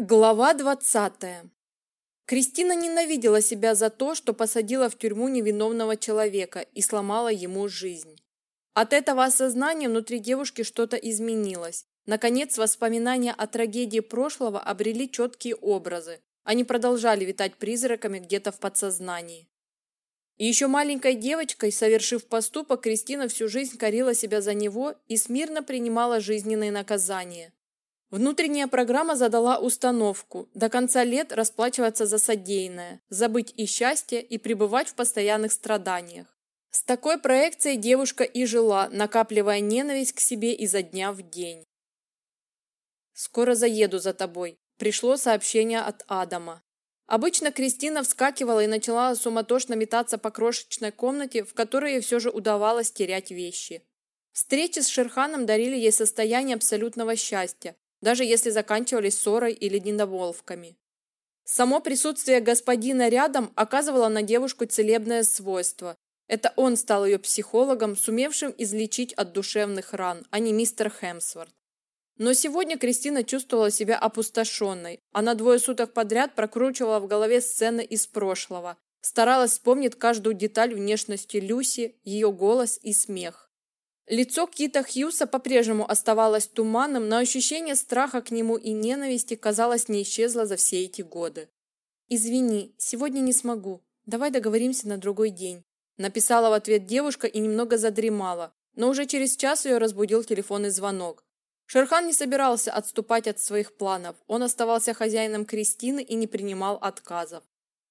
Глава 20. Кристина ненавидела себя за то, что посадила в тюрьму невиновного человека и сломала ему жизнь. От этого осознания внутри девушки что-то изменилось. Наконец, воспоминания о трагедии прошлого обрели четкие образы. Они продолжали витать призраками где-то в подсознании. И еще маленькой девочкой, совершив поступок, Кристина всю жизнь корила себя за него и смирно принимала жизненные наказания. Внутренняя программа задала установку до конца лет расплачиваться за содеянное, забыть и счастье, и пребывать в постоянных страданиях. С такой проекцией девушка и жила, накапливая ненависть к себе изо дня в день. «Скоро заеду за тобой», – пришло сообщение от Адама. Обычно Кристина вскакивала и начала суматошно метаться по крошечной комнате, в которой ей все же удавалось терять вещи. Встречи с Шерханом дарили ей состояние абсолютного счастья, даже если заканчивались ссорой или недоволвками. Само присутствие господина рядом оказывало на девушку целебное свойство. Это он стал ее психологом, сумевшим излечить от душевных ран, а не мистер Хемсворт. Но сегодня Кристина чувствовала себя опустошенной. Она двое суток подряд прокручивала в голове сцены из прошлого, старалась вспомнить каждую деталь внешности Люси, ее голос и смех. Лицо Кита Хьюса по-прежнему оставалось туманным, но ощущение страха к нему и ненависти, казалось, не исчезло за все эти годы. «Извини, сегодня не смогу. Давай договоримся на другой день», написала в ответ девушка и немного задремала, но уже через час ее разбудил телефонный звонок. Шерхан не собирался отступать от своих планов. Он оставался хозяином Кристины и не принимал отказов.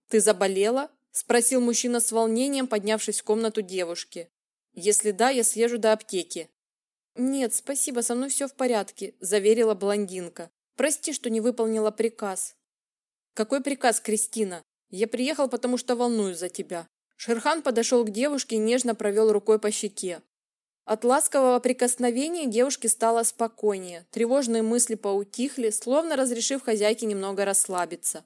«Ты заболела?» – спросил мужчина с волнением, поднявшись в комнату девушки. Если да, я съезжу до аптеки. Нет, спасибо, со мной все в порядке, заверила блондинка. Прости, что не выполнила приказ. Какой приказ, Кристина? Я приехал, потому что волнуюсь за тебя. Шерхан подошел к девушке и нежно провел рукой по щеке. От ласкового прикосновения девушке стало спокойнее. Тревожные мысли поутихли, словно разрешив хозяйке немного расслабиться.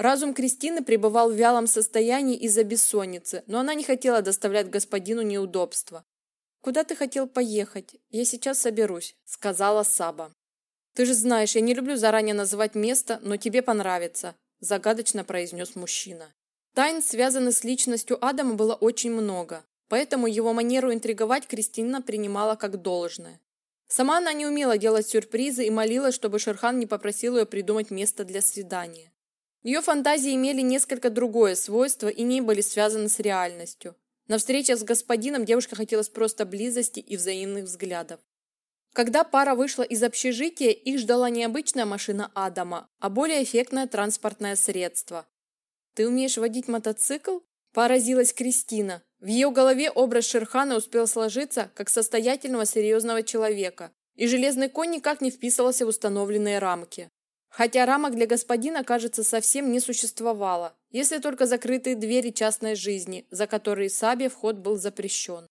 Разум Кристины пребывал в вялом состоянии из-за бессонницы, но она не хотела доставлять господину неудобства. «Куда ты хотел поехать? Я сейчас соберусь», — сказала Саба. «Ты же знаешь, я не люблю заранее называть место, но тебе понравится», — загадочно произнес мужчина. Тайн, связанных с личностью Адама, было очень много, поэтому его манеру интриговать Кристина принимала как должное. Сама она не умела делать сюрпризы и молилась, чтобы Шерхан не попросил ее придумать место для свидания. Ее фантазии имели несколько другое свойство и не были связаны с реальностью. На встрече с господином девушка хотелось просто близости и взаимных взглядов. Когда пара вышла из общежития, их ждала не обычная машина Адама, а более эффектное транспортное средство. «Ты умеешь водить мотоцикл?» – поразилась Кристина. В ее голове образ Шерхана успел сложиться как состоятельного серьезного человека, и железный конь никак не вписывался в установленные рамки. Хотя рамок для господина, кажется, совсем не существовало, если только закрытые двери частной жизни, за которые Сабе вход был запрещен.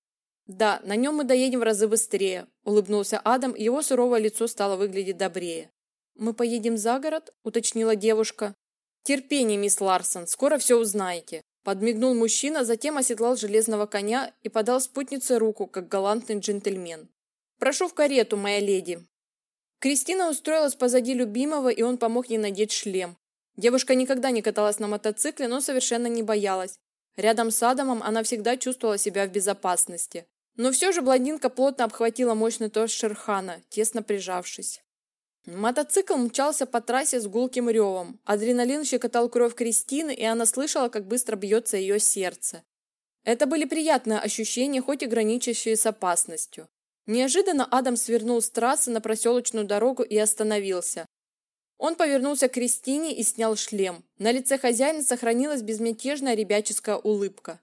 «Да, на нем мы доедем в разы быстрее», – улыбнулся Адам, и его суровое лицо стало выглядеть добрее. «Мы поедем за город?» – уточнила девушка. «Терпение, мисс Ларсон, скоро все узнаете», – подмигнул мужчина, затем оседлал железного коня и подал спутнице руку, как галантный джентльмен. «Прошу в карету, моя леди», Кристина устроилась позади любимого, и он помог ей надеть шлем. Девушка никогда не каталась на мотоцикле, но совершенно не боялась. Рядом с Адамом она всегда чувствовала себя в безопасности. Но все же блондинка плотно обхватила мощный торс Шерхана, тесно прижавшись. Мотоцикл мчался по трассе с гулким ревом. Адреналин щекотал кровь Кристины, и она слышала, как быстро бьется ее сердце. Это были приятные ощущения, хоть и граничащие с опасностью. Неожиданно Адам свернул с трассы на проселочную дорогу и остановился. Он повернулся к Кристине и снял шлем. На лице хозяина сохранилась безмятежная ребяческая улыбка.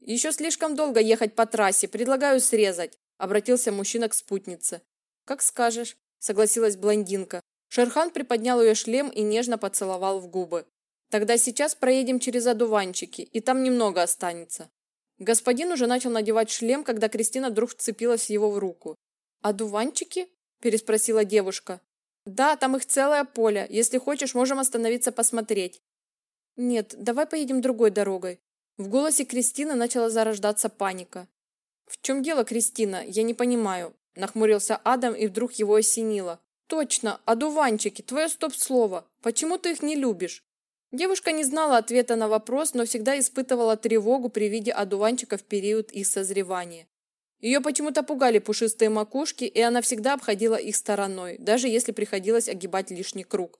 «Еще слишком долго ехать по трассе, предлагаю срезать», – обратился мужчина к спутнице. «Как скажешь», – согласилась блондинка. Шерхан приподнял ее шлем и нежно поцеловал в губы. «Тогда сейчас проедем через одуванчики, и там немного останется». Господин уже начал надевать шлем, когда Кристина вдруг вцепилась его в руку. «Одуванчики?» – переспросила девушка. «Да, там их целое поле. Если хочешь, можем остановиться посмотреть». «Нет, давай поедем другой дорогой». В голосе Кристины начала зарождаться паника. «В чем дело, Кристина? Я не понимаю», – нахмурился Адам, и вдруг его осенило. Точно, одуванчики, твое стоп-слово. Почему ты их не любишь? Девушка не знала ответа на вопрос, но всегда испытывала тревогу при виде одуванчиков в период их созревания. Ее почему-то пугали пушистые макушки, и она всегда обходила их стороной, даже если приходилось огибать лишний круг.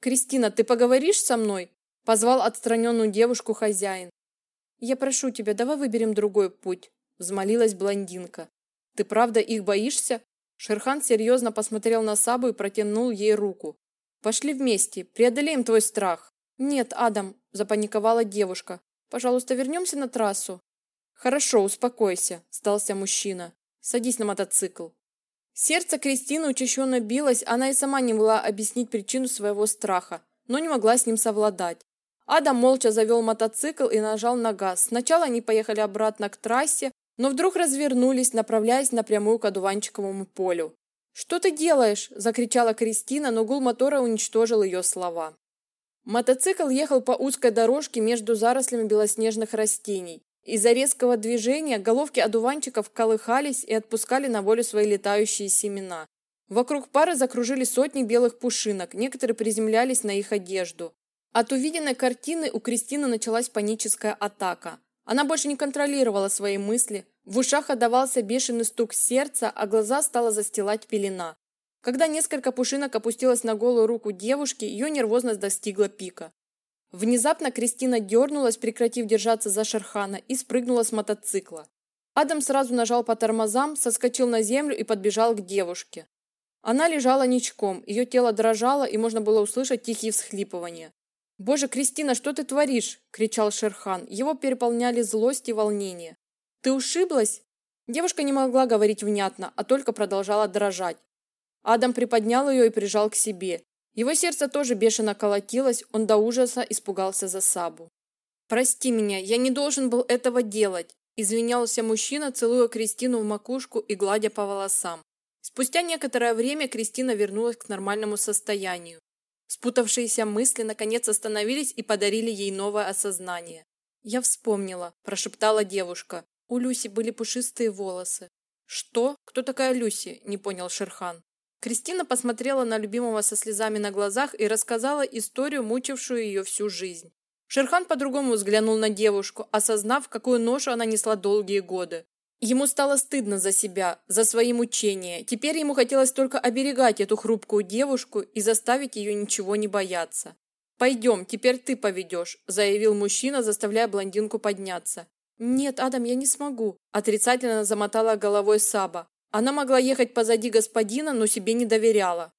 «Кристина, ты поговоришь со мной?» – позвал отстраненную девушку хозяин. «Я прошу тебя, давай выберем другой путь», – взмолилась блондинка. «Ты правда их боишься?» Шерхан серьезно посмотрел на Сабу и протянул ей руку. «Пошли вместе, преодолеем твой страх». «Нет, Адам», – запаниковала девушка. «Пожалуйста, вернемся на трассу». «Хорошо, успокойся», – сдался мужчина. «Садись на мотоцикл». Сердце Кристины учащенно билось, она и сама не могла объяснить причину своего страха, но не могла с ним совладать. Адам молча завел мотоцикл и нажал на газ. Сначала они поехали обратно к трассе, но вдруг развернулись, направляясь напрямую к одуванчиковому полю. «Что ты делаешь?» – закричала Кристина, но гул мотора уничтожил ее слова. Мотоцикл ехал по узкой дорожке между зарослями белоснежных растений. Из-за резкого движения головки одуванчиков колыхались и отпускали на волю свои летающие семена. Вокруг пары закружили сотни белых пушинок, некоторые приземлялись на их одежду. От увиденной картины у Кристины началась паническая атака. Она больше не контролировала свои мысли, в ушах отдавался бешеный стук сердца, а глаза стала застилать пелена. Когда несколько пушинок опустилось на голую руку девушки, ее нервозность достигла пика. Внезапно Кристина дернулась, прекратив держаться за Шерхана, и спрыгнула с мотоцикла. Адам сразу нажал по тормозам, соскочил на землю и подбежал к девушке. Она лежала ничком, ее тело дрожало, и можно было услышать тихие всхлипывания. «Боже, Кристина, что ты творишь?» – кричал Шерхан. Его переполняли злость и волнение. «Ты ушиблась?» Девушка не могла говорить внятно, а только продолжала дрожать. Адам приподнял ее и прижал к себе. Его сердце тоже бешено колотилось, он до ужаса испугался за Сабу. «Прости меня, я не должен был этого делать», – извинялся мужчина, целуя Кристину в макушку и гладя по волосам. Спустя некоторое время Кристина вернулась к нормальному состоянию. Спутавшиеся мысли наконец остановились и подарили ей новое осознание. «Я вспомнила», – прошептала девушка. У Люси были пушистые волосы. «Что? Кто такая Люси?» – не понял Шерхан. Кристина посмотрела на любимого со слезами на глазах и рассказала историю, мучившую ее всю жизнь. Шерхан по-другому взглянул на девушку, осознав, какую ношу она несла долгие годы. Ему стало стыдно за себя, за свои мучения. Теперь ему хотелось только оберегать эту хрупкую девушку и заставить ее ничего не бояться. «Пойдем, теперь ты поведешь», – заявил мужчина, заставляя блондинку подняться. «Нет, Адам, я не смогу», – отрицательно замотала головой Саба. Она могла ехать позади господина, но себе не доверяла.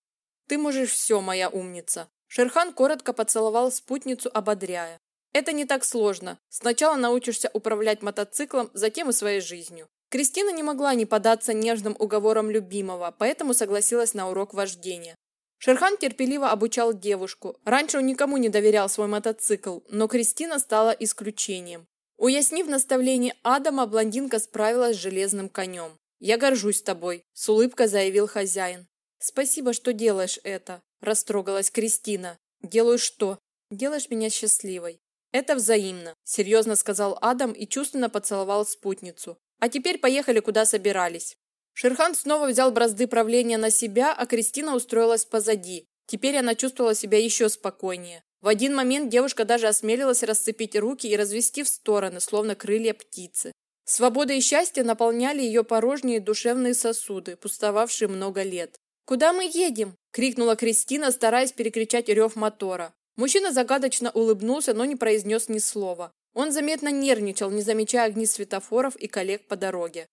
«Ты можешь все, моя умница!» Шерхан коротко поцеловал спутницу, ободряя. «Это не так сложно. Сначала научишься управлять мотоциклом, затем и своей жизнью». Кристина не могла не податься нежным уговорам любимого, поэтому согласилась на урок вождения. Шерхан терпеливо обучал девушку. Раньше он никому не доверял свой мотоцикл, но Кристина стала исключением. Уяснив наставление Адама, блондинка справилась с железным конем. «Я горжусь тобой», – с улыбкой заявил хозяин. «Спасибо, что делаешь это», – растрогалась Кристина. «Делаю что? Делаешь меня счастливой». «Это взаимно», – серьезно сказал Адам и чувственно поцеловал спутницу. «А теперь поехали, куда собирались». Шерхан снова взял бразды правления на себя, а Кристина устроилась позади. Теперь она чувствовала себя еще спокойнее. В один момент девушка даже осмелилась расцепить руки и развести в стороны, словно крылья птицы. Свобода и счастье наполняли ее порожние душевные сосуды, пустовавшие много лет. «Куда мы едем?» – крикнула Кристина, стараясь перекричать рев мотора. Мужчина загадочно улыбнулся, но не произнес ни слова. Он заметно нервничал, не замечая огни светофоров и коллег по дороге.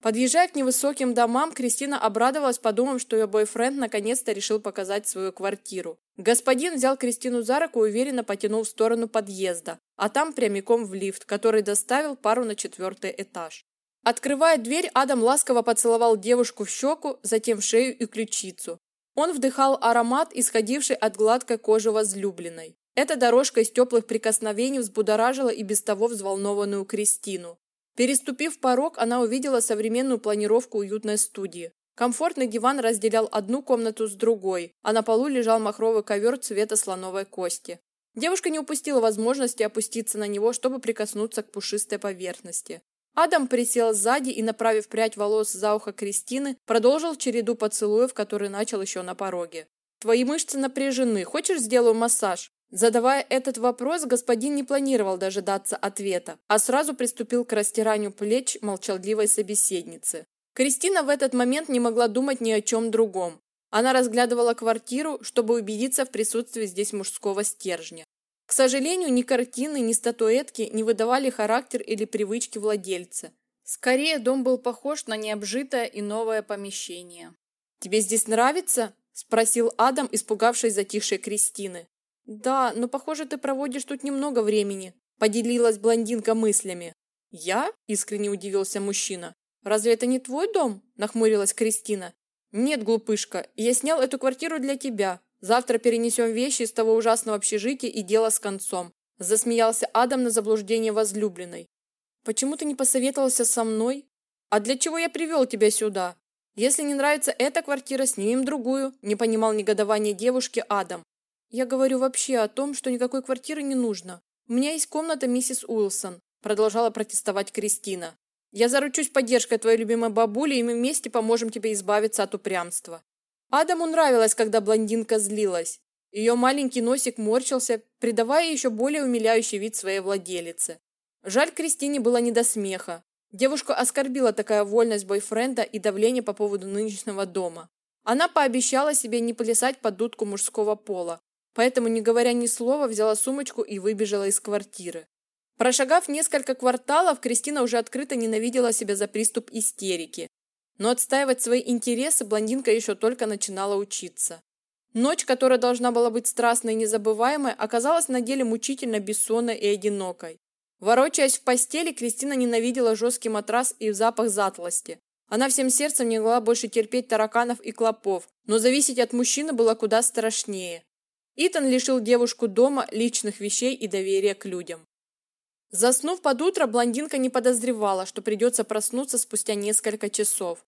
Подъезжая к невысоким домам, Кристина обрадовалась, подумав, что ее бойфренд наконец-то решил показать свою квартиру. Господин взял Кристину за руку и уверенно потянул в сторону подъезда, а там прямиком в лифт, который доставил пару на четвертый этаж. Открывая дверь, Адам ласково поцеловал девушку в щеку, затем в шею и ключицу. Он вдыхал аромат, исходивший от гладкой кожи возлюбленной. Эта дорожка из теплых прикосновений взбудоражила и без того взволнованную Кристину. Переступив порог, она увидела современную планировку уютной студии. Комфортный диван разделял одну комнату с другой, а на полу лежал махровый ковер цвета слоновой кости. Девушка не упустила возможности опуститься на него, чтобы прикоснуться к пушистой поверхности. Адам присел сзади и, направив прядь волос за ухо Кристины, продолжил череду поцелуев, который начал еще на пороге. «Твои мышцы напряжены. Хочешь, сделаю массаж?» Задавая этот вопрос, господин не планировал дожидаться ответа, а сразу приступил к растиранию плеч молчаливой собеседницы. Кристина в этот момент не могла думать ни о чем другом. Она разглядывала квартиру, чтобы убедиться в присутствии здесь мужского стержня. К сожалению, ни картины, ни статуэтки не выдавали характер или привычки владельца. Скорее, дом был похож на необжитое и новое помещение. «Тебе здесь нравится?» – спросил Адам, испугавшись затихшей Кристины. «Да, но, похоже, ты проводишь тут немного времени», – поделилась блондинка мыслями. «Я?» – искренне удивился мужчина. «Разве это не твой дом?» – нахмурилась Кристина. «Нет, глупышка, я снял эту квартиру для тебя. Завтра перенесем вещи из того ужасного общежития и дело с концом. Засмеялся Адам на заблуждение возлюбленной. Почему ты не посоветовался со мной? А для чего я привел тебя сюда? Если не нравится эта квартира, снимем другую, не понимал негодования девушки Адам. Я говорю вообще о том, что никакой квартиры не нужно. У меня есть комната миссис Уилсон, продолжала протестовать Кристина. Я заручусь поддержкой твоей любимой бабули, и мы вместе поможем тебе избавиться от упрямства. Адаму нравилось, когда блондинка злилась. Ее маленький носик морщился, придавая еще более умиляющий вид своей владелице. Жаль, Кристине было не до смеха. Девушку оскорбила такая вольность бойфренда и давление по поводу нынешнего дома. Она пообещала себе не плясать под дудку мужского пола, поэтому, не говоря ни слова, взяла сумочку и выбежала из квартиры. Прошагав несколько кварталов, Кристина уже открыто ненавидела себя за приступ истерики. Но отстаивать свои интересы блондинка еще только начинала учиться. Ночь, которая должна была быть страстной и незабываемой, оказалась на деле мучительно бессонной и одинокой. Ворочаясь в постели, Кристина ненавидела жесткий матрас и запах затлости. Она всем сердцем не могла больше терпеть тараканов и клопов, но зависеть от мужчины было куда страшнее. Итан лишил девушку дома, личных вещей и доверия к людям. Заснув под утро, блондинка не подозревала, что придется проснуться спустя несколько часов.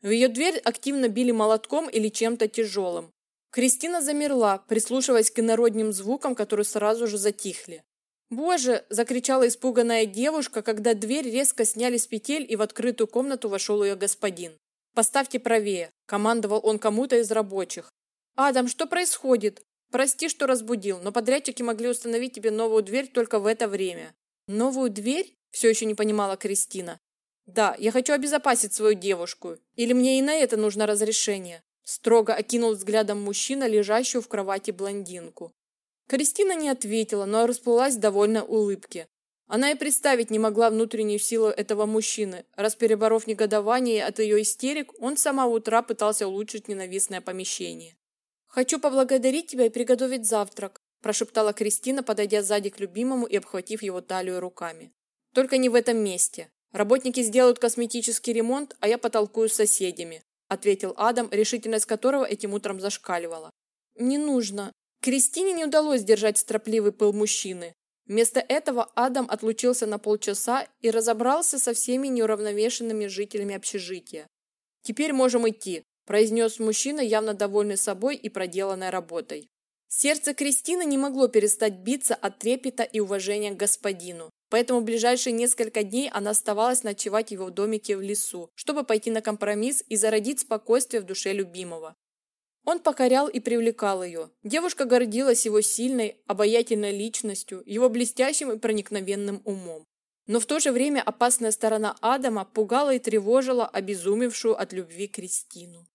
В ее дверь активно били молотком или чем-то тяжелым. Кристина замерла, прислушиваясь к инородним звукам, которые сразу же затихли. «Боже!» – закричала испуганная девушка, когда дверь резко сняли с петель и в открытую комнату вошел ее господин. «Поставьте правее», – командовал он кому-то из рабочих. «Адам, что происходит? Прости, что разбудил, но подрядчики могли установить тебе новую дверь только в это время». «Новую дверь?» – все еще не понимала Кристина. «Да, я хочу обезопасить свою девушку. Или мне и на это нужно разрешение?» Строго окинул взглядом мужчина, лежащую в кровати блондинку. Кристина не ответила, но расплылась в довольной улыбке. Она и представить не могла внутреннюю силу этого мужчины. Раз переборов негодование от ее истерик, он с самого утра пытался улучшить ненавистное помещение. «Хочу поблагодарить тебя и приготовить завтрак», прошептала Кристина, подойдя сзади к любимому и обхватив его талию руками. «Только не в этом месте. Работники сделают косметический ремонт, а я потолкую с соседями», ответил Адам, решительность которого этим утром зашкаливала. «Не нужно». Кристине не удалось держать стропливый пыл мужчины. Вместо этого Адам отлучился на полчаса и разобрался со всеми неуравновешенными жителями общежития. «Теперь можем идти», – произнес мужчина, явно довольный собой и проделанной работой. Сердце Кристины не могло перестать биться от трепета и уважения к господину. Поэтому в ближайшие несколько дней она оставалась ночевать в его домике в лесу, чтобы пойти на компромисс и зародить спокойствие в душе любимого. Он покорял и привлекал ее. Девушка гордилась его сильной, обаятельной личностью, его блестящим и проникновенным умом. Но в то же время опасная сторона Адама пугала и тревожила обезумевшую от любви Кристину.